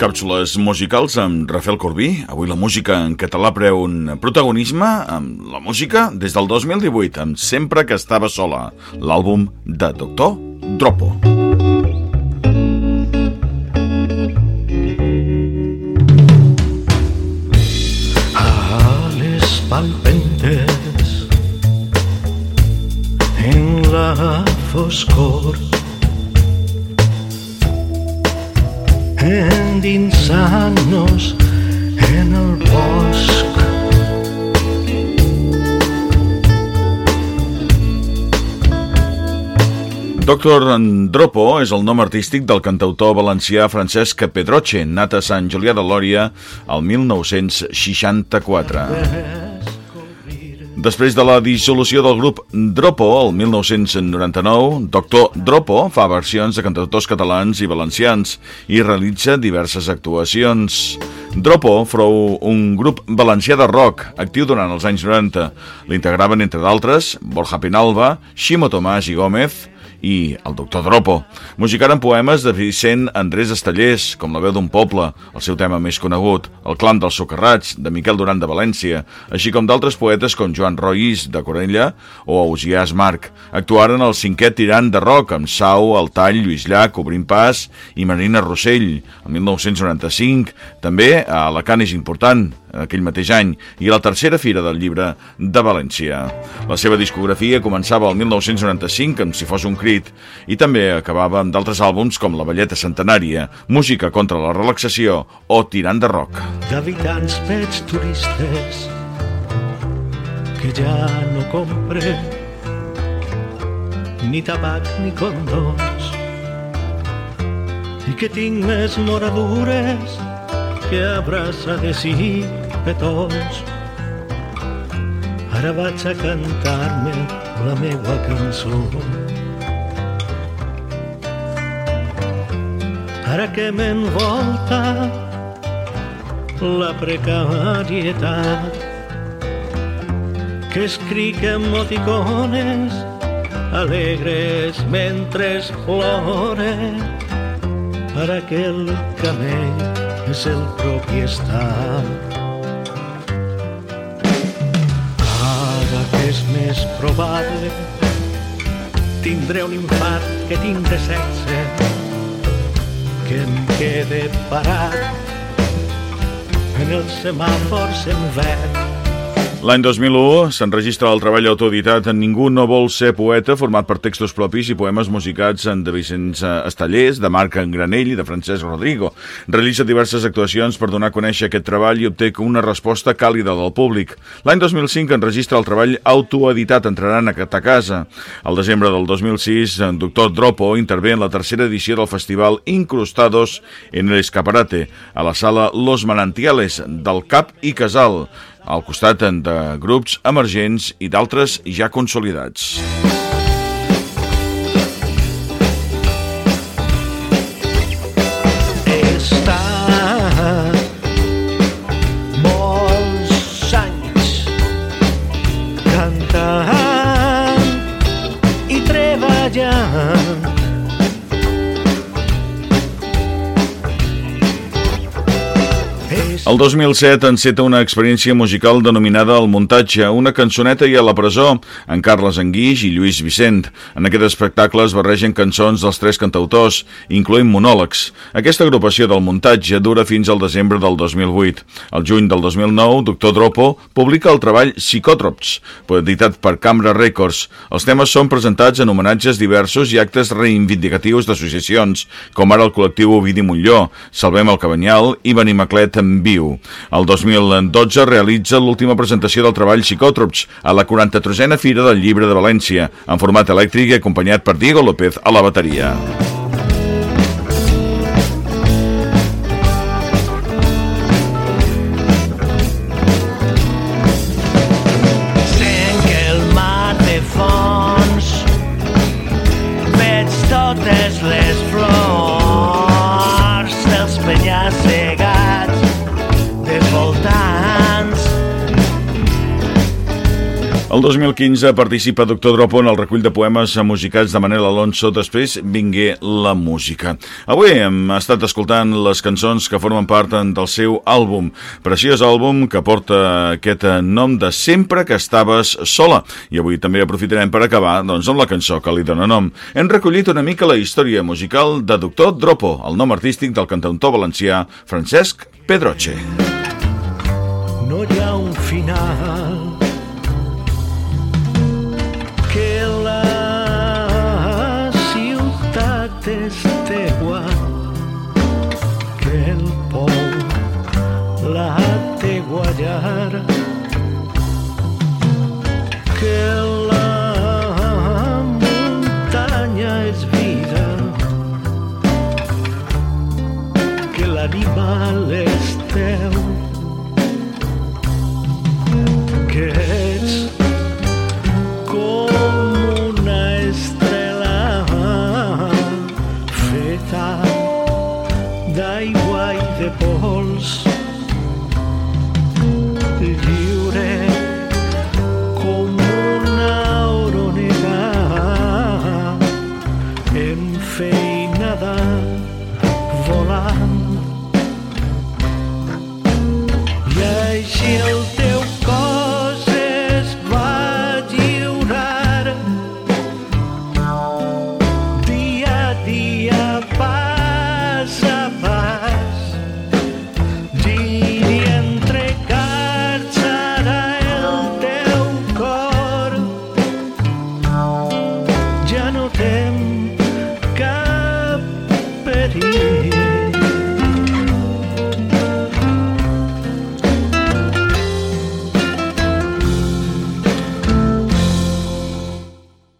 Càpsules musicals amb Rafael Corbí. Avui la música en català preu un protagonisme amb la música des del 2018, amb Sempre que estava sola, l'àlbum de Doctor Dropo. A les palpentes en la foscor endinsant-nos en el bosc. Doctor Andropo és el nom artístic del cantautor valencià Francesc Pedroche, nat a Sant Julià de Lòria el 1964. Després de la dissolució del grup Dropo, el 1999, Doctor Dropo fa versions de cantautors catalans i valencians i realitza diverses actuacions. Dropo fou un grup valencià de rock, actiu durant els anys 90. L'integraven, entre d'altres, Borja Penalba, Ximo Tomàs i Gómez, i el doctor Dropo. Musicaren poemes de Vicent Andrés Estellers, com La veu d'un poble, el seu tema més conegut, El clam dels socarrats, de Miquel Duran de València, així com d'altres poetes com Joan Roís, de Corella, o Ausiàs Marc. Actuaren el cinquè tirant de rock amb Sau, El Tall, Lluís Llach, Obrint Pas i Marina Rossell, el 1995. També a Alacant és important, aquell mateix any, i la tercera fira del llibre de València. La seva discografia començava el 1995 amb Si fos un crit i també acabava amb d'altres àlbums com La Valleta Centenària, Música contra la relaxació o Tirant de rock. D'habitants pets turistes que ja no compre ni tabac ni condoms i que tinc més moradures que abraçades i petons. Ara vaig a cantar-me la meua cançó. Ara que m'envolta la precarietat que escric emoticones alegres mentre plore para que el camell és el propi estat. És probable. Tindré un infart que tindré sexe que em quede parat. En els semàfors en verd L'any 2001 s'enregistra el treball autoeditat en Ningú no vol ser poeta, format per textos propis i poemes musicats de Vicenç Estallers, de Marc Granell i de Francesc Rodrigo. Realitza diverses actuacions per donar a conèixer aquest treball i obté una resposta càlida del públic. L'any 2005 enregistra el treball autoeditat Entraran a casa. Al desembre del 2006, en Doctor Dropo intervé en la tercera edició del festival Incrustados en el Escaparate, a la sala Los Manantiales del Cap i Casal al costat de grups emergents i d'altres ja consolidats. molts anys i El 2007 enceta una experiència musical denominada El muntatge, una cançoneta i a la presó, en Carles Anguix i Lluís Vicent. En aquest espectacle es barregen cançons dels tres cantautors, incloent monòlegs. Aquesta agrupació del muntatge dura fins al desembre del 2008. Al juny del 2009, Doctor Dropo publica el treball Psicòtrops, editat per Cambra Records. Els temes són presentats en homenatges diversos i actes reivindicatius d'associacions, com ara el col·lectiu Ovidi Montlló, Salvem el Cabanyal i Benimaclet en Viu viu. El 2012 realitza l'última presentació del treball Psicòtrops a la 43a Fira del Llibre de València, en format elèctric i acompanyat per Diego López a la bateria. El 2015 participa Doctor Dropo en el recull de poemes musicats de Manel Alonso, després vingué la música. Avui hem estat escoltant les cançons que formen part del seu àlbum, preciós àlbum que porta aquest nom de Sempre que estaves sola. I avui també aprofitarem per acabar doncs, amb la cançó que li dóna nom. Hem recollit una mica la història musical de Doctor Dropo, el nom artístic del cantautor valencià Francesc Pedroche. No hi ha un final could